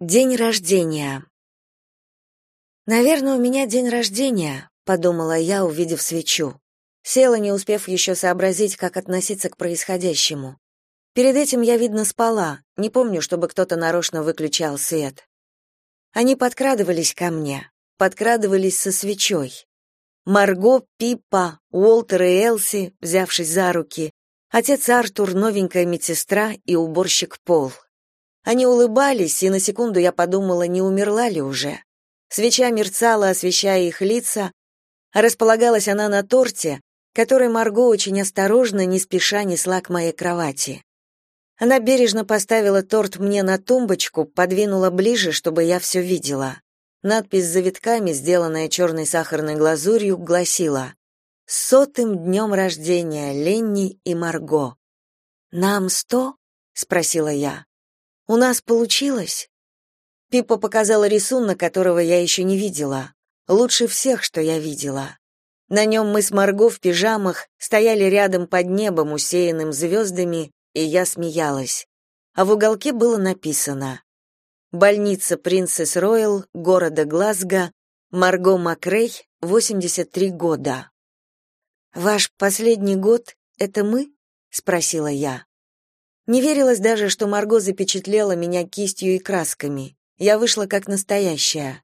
День рождения. Наверное, у меня день рождения, подумала я, увидев свечу. Села, не успев еще сообразить, как относиться к происходящему. Перед этим я, видно, спала, не помню, чтобы кто-то нарочно выключал свет. Они подкрадывались ко мне, подкрадывались со свечой. Марго, Пиппа, Уолтер и Элси, взявшись за руки, отец Артур, новенькая медсестра и уборщик Пол. Они улыбались, и на секунду я подумала, не умерла ли уже. Свеча мерцала, освещая их лица, а располагалась она на торте, который Марго очень осторожно, не спеша несла к моей кровати. Она бережно поставила торт мне на тумбочку, подвинула ближе, чтобы я все видела. Надпись с завитками, сделанная черной сахарной глазурью, гласила «С сотым днем рождения Ленни и Марго». «Нам сто?» — спросила я. У нас получилось. Пипа показала рисунок, которого я еще не видела. Лучше всех, что я видела. На нем мы с Марго в пижамах стояли рядом под небом, усеянным звездами, и я смеялась. А в уголке было написано «Больница Принцесс Роyal, города Глазго, Марго Макрей, 83 года». «Ваш последний год — это мы?» — спросила я. Не верилось даже, что Марго запечатлела меня кистью и красками. Я вышла как настоящая.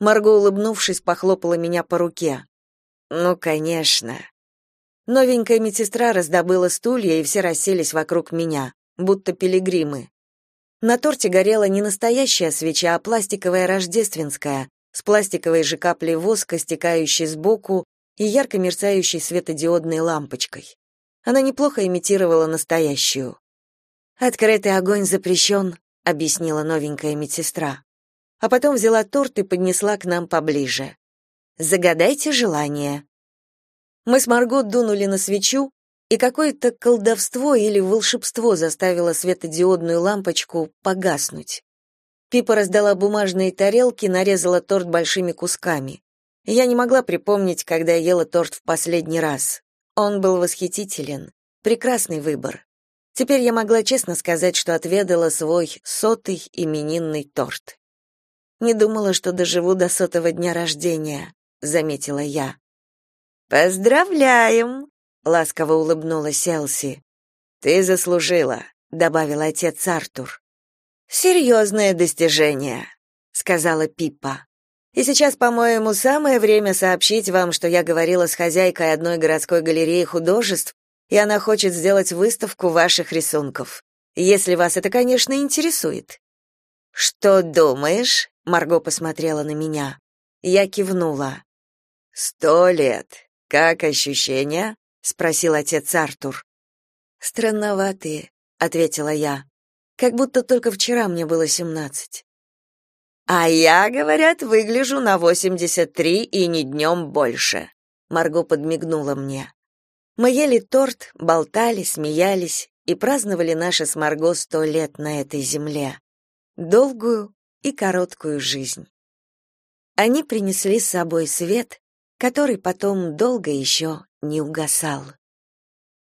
Марго, улыбнувшись, похлопала меня по руке. Ну, конечно. Новенькая медсестра раздобыла стулья, и все расселись вокруг меня, будто пилигримы. На торте горела не настоящая свеча, а пластиковая рождественская, с пластиковой же каплей воска, стекающей сбоку, и ярко мерцающей светодиодной лампочкой. Она неплохо имитировала настоящую. Открытый огонь запрещен», — объяснила новенькая медсестра. А потом взяла торт и поднесла к нам поближе. Загадайте желание. Мы с Марго дунули на свечу, и какое-то колдовство или волшебство заставило светодиодную лампочку погаснуть. Пипа раздала бумажные тарелки, нарезала торт большими кусками. Я не могла припомнить, когда ела торт в последний раз. Он был восхитителен. Прекрасный выбор. Теперь я могла честно сказать, что отведала свой сотый именинный торт. Не думала, что доживу до сотого дня рождения, заметила я. Поздравляем, ласково улыбнулась Элси. Ты заслужила, добавил отец Артур. «Серьезное достижение, сказала Пиппа. И сейчас, по-моему, самое время сообщить вам, что я говорила с хозяйкой одной городской галереи художеств и она хочет сделать выставку ваших рисунков. Если вас это, конечно, интересует. Что думаешь? Марго посмотрела на меня. Я кивнула. «Сто лет. Как ощущения?» — спросил отец Артур. «Странноватые», — ответила я. «Как будто только вчера мне было семнадцать». «А я, говорят, выгляжу на восемьдесят три и не днем больше», — Марго подмигнула мне. Мы ели торт, болтали, смеялись и праздновали наше с Марго сто лет на этой земле. Долгую и короткую жизнь. Они принесли с собой свет, который потом долго еще не угасал.